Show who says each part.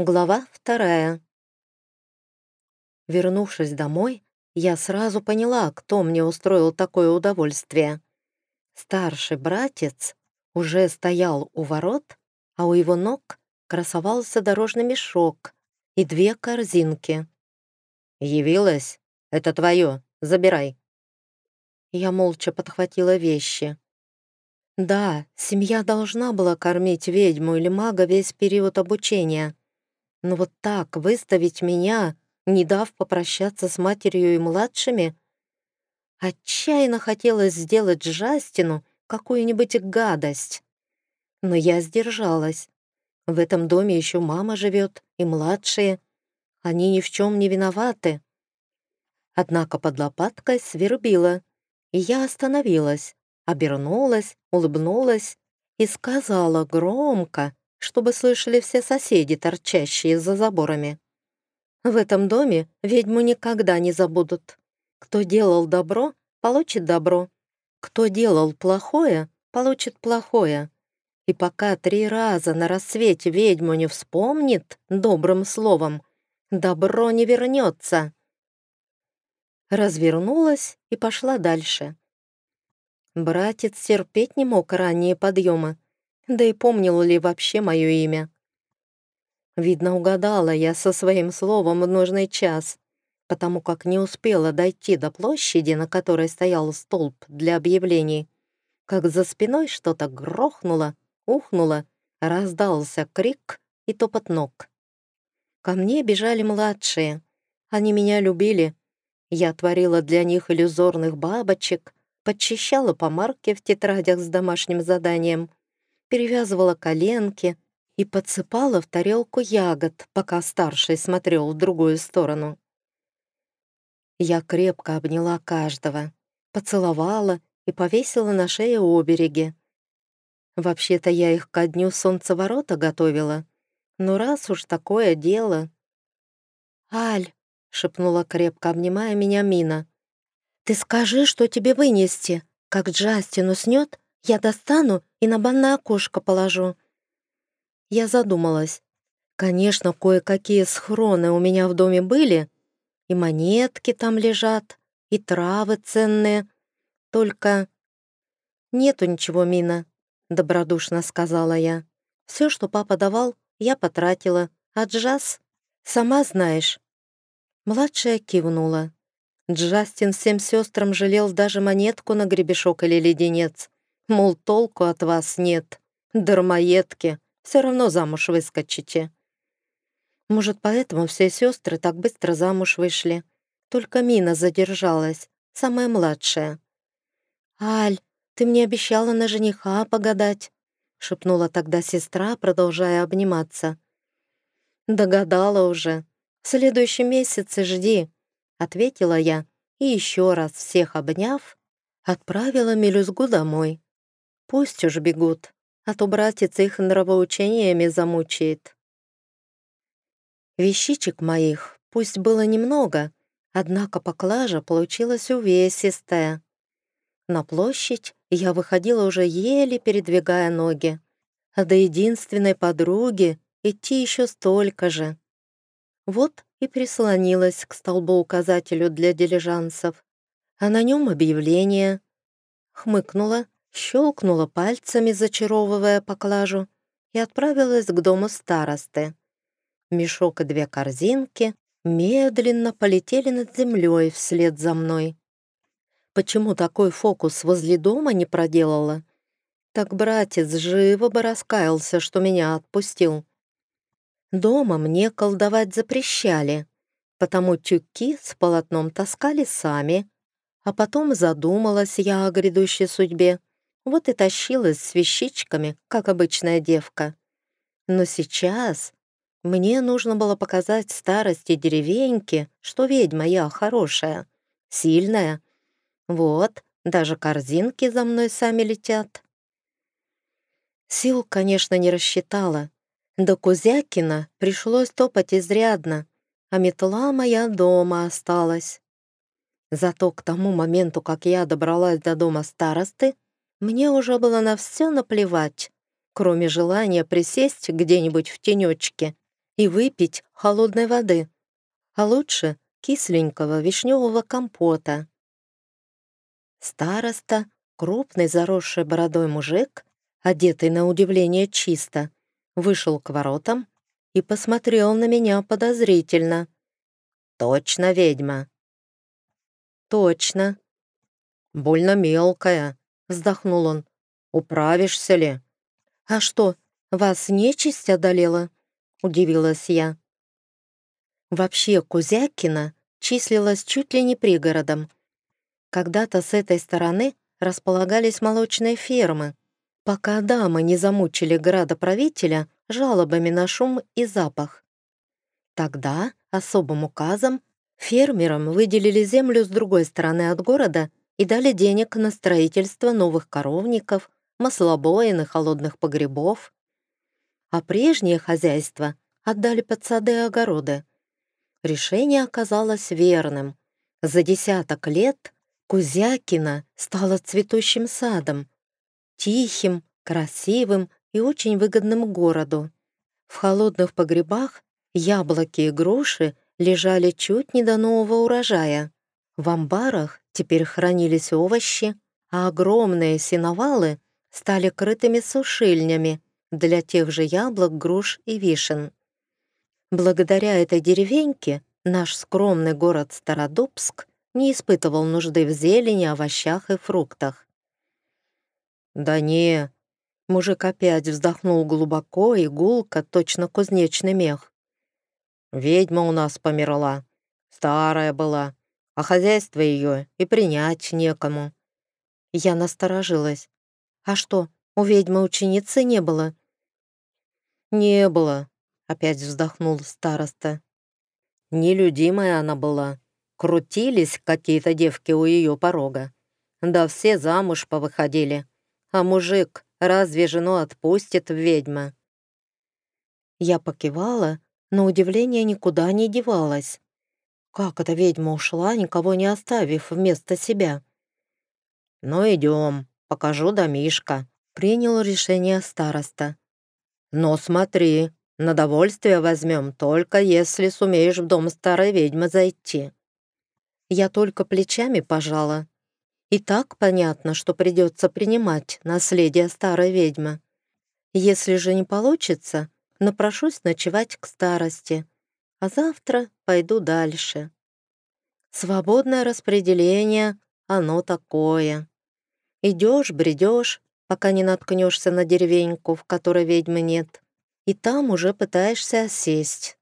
Speaker 1: Глава вторая. Вернувшись домой, я сразу поняла, кто мне устроил такое удовольствие. Старший братец уже стоял у ворот, а у его ног красовался дорожный мешок и две корзинки. «Явилась? Это твое, забирай». Я молча подхватила вещи. Да, семья должна была кормить ведьму или мага весь период обучения, но вот так выставить меня, не дав попрощаться с матерью и младшими? Отчаянно хотелось сделать Жастину какую-нибудь гадость. Но я сдержалась. В этом доме еще мама живет и младшие. Они ни в чем не виноваты. Однако под лопаткой свербила, и я остановилась, обернулась, улыбнулась и сказала громко, чтобы слышали все соседи, торчащие за заборами. В этом доме ведьму никогда не забудут. Кто делал добро, получит добро. Кто делал плохое, получит плохое. И пока три раза на рассвете ведьму не вспомнит добрым словом, добро не вернется. Развернулась и пошла дальше. Братец терпеть не мог ранние подъемы, да и помнил ли вообще мое имя. Видно, угадала я со своим словом в нужный час, потому как не успела дойти до площади, на которой стоял столб для объявлений, как за спиной что-то грохнуло, ухнуло, раздался крик и топот ног. Ко мне бежали младшие. Они меня любили. Я творила для них иллюзорных бабочек, подчищала помарки в тетрадях с домашним заданием, перевязывала коленки и подсыпала в тарелку ягод, пока старший смотрел в другую сторону. Я крепко обняла каждого, поцеловала и повесила на шее обереги. Вообще-то я их ко дню солнцеворота готовила, но раз уж такое дело... «Аль!» — шепнула крепко, обнимая меня Мина. «Ты скажи, что тебе вынести. Как Джастин уснет, я достану и на банное окошко положу». Я задумалась. Конечно, кое-какие схроны у меня в доме были, и монетки там лежат, и травы ценные. Только нету ничего, Мина, добродушно сказала я. Все, что папа давал, я потратила, а джаз, сама знаешь. Младшая кивнула. Джастин всем сестрам жалел даже монетку на гребешок или леденец. Мол, толку от вас нет. Дармоедки, все равно замуж выскочите. Может, поэтому все сестры так быстро замуж вышли. Только Мина задержалась, самая младшая. «Аль, ты мне обещала на жениха погадать», — шепнула тогда сестра, продолжая обниматься. «Догадала уже. В следующем месяце жди», — ответила я, и еще раз всех обняв, отправила Мелюзгу домой. Пусть уж бегут, а то братец их нравоучениями замучает. Вещичек моих пусть было немного, однако поклажа получилась увесистая. На площадь я выходила уже еле передвигая ноги, а до единственной подруги идти еще столько же. Вот и прислонилась к столбу-указателю для дилижансов, а на нем объявление. Хмыкнула щелкнула пальцами, зачаровывая поклажу, и отправилась к дому старосты. Мешок и две корзинки медленно полетели над землей вслед за мной. Почему такой фокус возле дома не проделала? Так братец живо бы раскаялся, что меня отпустил. Дома мне колдовать запрещали, потому тюки с полотном таскали сами, а потом задумалась я о грядущей судьбе вот и тащилась с вещичками, как обычная девка. Но сейчас мне нужно было показать старости деревеньки, что ведьма я хорошая, сильная. Вот, даже корзинки за мной сами летят. Сил, конечно, не рассчитала. До Кузякина пришлось топать изрядно, а метла моя дома осталась. Зато к тому моменту, как я добралась до дома старосты, мне уже было на все наплевать, кроме желания присесть где-нибудь в тенечке и выпить холодной воды, а лучше кисленького вишневого компота. Староста, крупный заросший бородой мужик, одетый на удивление чисто, вышел к воротам и посмотрел на меня подозрительно. «Точно ведьма?» «Точно». «Больно мелкая», — вздохнул он. «Управишься ли?» «А что, вас нечисть одолела?» — удивилась я. Вообще Кузякина числилась чуть ли не пригородом. Когда-то с этой стороны располагались молочные фермы, пока дамы не замучили градоправителя жалобами на шум и запах. Тогда особым указом фермерам выделили землю с другой стороны от города и дали денег на строительство новых коровников, маслобоин и холодных погребов. А прежнее хозяйство отдали под сады и огороды. Решение оказалось верным. За десяток лет Кузякина стала цветущим садом, тихим, красивым и очень выгодным городу. В холодных погребах яблоки и груши лежали чуть не до нового урожая. В амбарах теперь хранились овощи, а огромные сеновалы стали крытыми сушильнями для тех же яблок, груш и вишен. Благодаря этой деревеньке наш скромный город Стародубск не испытывал нужды в зелени, овощах и фруктах. «Да не!» Мужик опять вздохнул глубоко и гулко, точно кузнечный мех. «Ведьма у нас померла. Старая была, а хозяйство ее и принять некому». Я насторожилась. «А что, у ведьмы ученицы не было?» «Не было», Опять вздохнул староста. Нелюдимая она была. Крутились какие-то девки у ее порога. Да все замуж повыходили. А мужик разве жену отпустит ведьма? Я покивала, но удивление никуда не девалось. Как эта ведьма ушла, никого не оставив вместо себя? «Ну, идем, покажу домишко», — принял решение староста. «Но смотри, на довольствие возьмем, только если сумеешь в дом старой ведьмы зайти». Я только плечами пожала. И так понятно, что придется принимать наследие старой ведьмы. Если же не получится, напрошусь ночевать к старости, а завтра пойду дальше. Свободное распределение, оно такое. Идешь, бредешь, пока не наткнешься на деревеньку, в которой ведьмы нет и там уже пытаешься сесть.